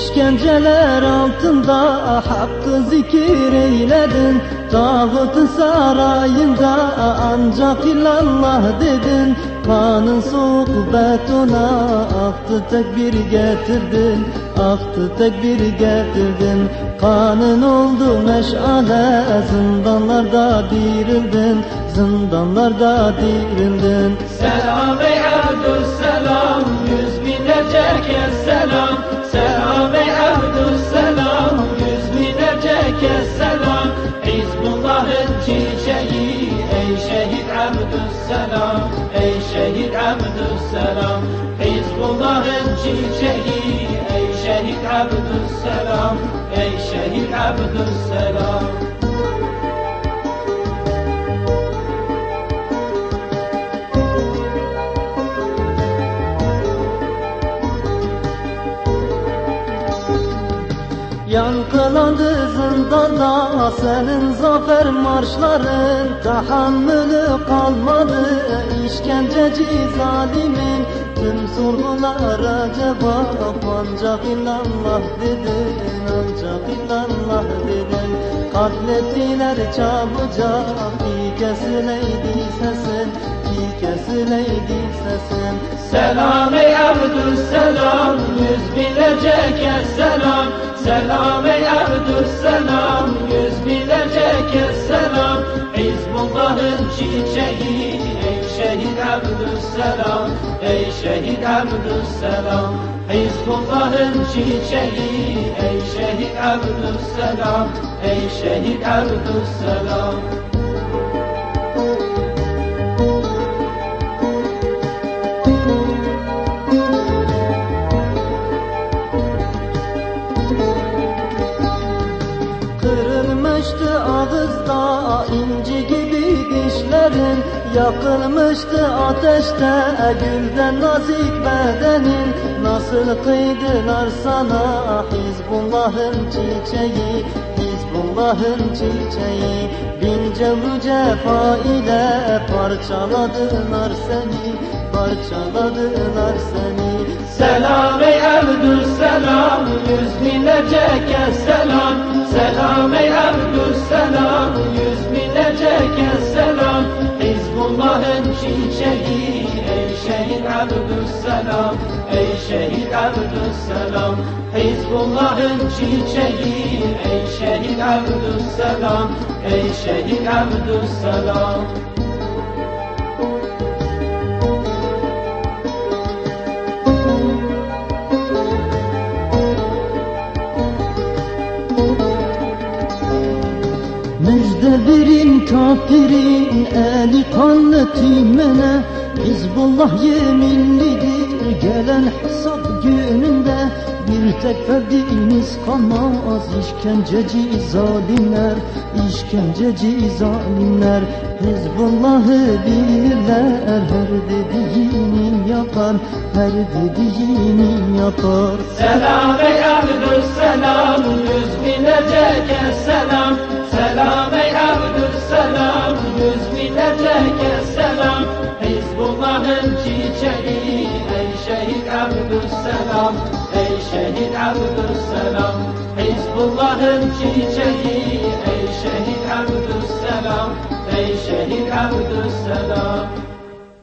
İşkenceler altında hakkı zikir eyledin. Tağıtın sarayında ancak illallah dedin. Kanın soğuk betona aktı tekbir getirdin. Aktı tekbir getirdin. Kanın oldu meşale Zindanlarda dirildin. Zindanlarda dirildin. Selam ey Abdüsselam Abdüsselam Hizbullah'ın çiçeği Ey şehit Abdüsselam Ey şehit Abdüsselam Yankılandı zindanda senin zafer marşların Tahammülü kalmadı. İşkenceci zalimin Tüm sorgulara cevap ancak illallah dedin Ancak illallah dedin. Katlettiler çabucak ki kesileydi sesin Ki kesileydi sesin. Selam ey Abdüsselam binlerce selam Selam ey Abdüsselam Yüz binlerce selam Hizbullah'ın çiçeği. Ey şehit Abdüsselam Ey şehit Abdüsselam Hizbullah'ın çiçeği. Ey şehit Abdüsselam Ey şehit Abdüsselam Yakılmıştı ateşte gülden nazik bedenin. Nasıl kıydılar sana Hizbullah'ın çiçeği? Hizbullah'ın çiçeği. Bin cevru cefa ile parçaladılar seni Parçaladılar seni. Selam ey Abdüsselam Yüz binlerce kez selam. Selam Hizbullah'ın çiçeği Ey şehit Abdüsselam. Ey şehit Abdüsselam. Hizbullah'ın çiçeği. Ey şehit Abdüsselam. Ey şehit Abdüsselam Verin kafirin eli kanlı tümene Hizbullah yeminlidir gelen hesap gününde. Bir tek ferdimiz kalmaz işkenceci zalimler işkenceci zalimler. Hizbullah'ı bilirler her dediğini yapar Her dediğini yapar. Selam ey Abdüsselam Yüz binlerce kez selam. Selam ey Abdüsselam Ey şehit Abdüsselam. Hizbullah'ın çiçeği Ey şehit Abdüsselam. Ey şehit Abdüsselam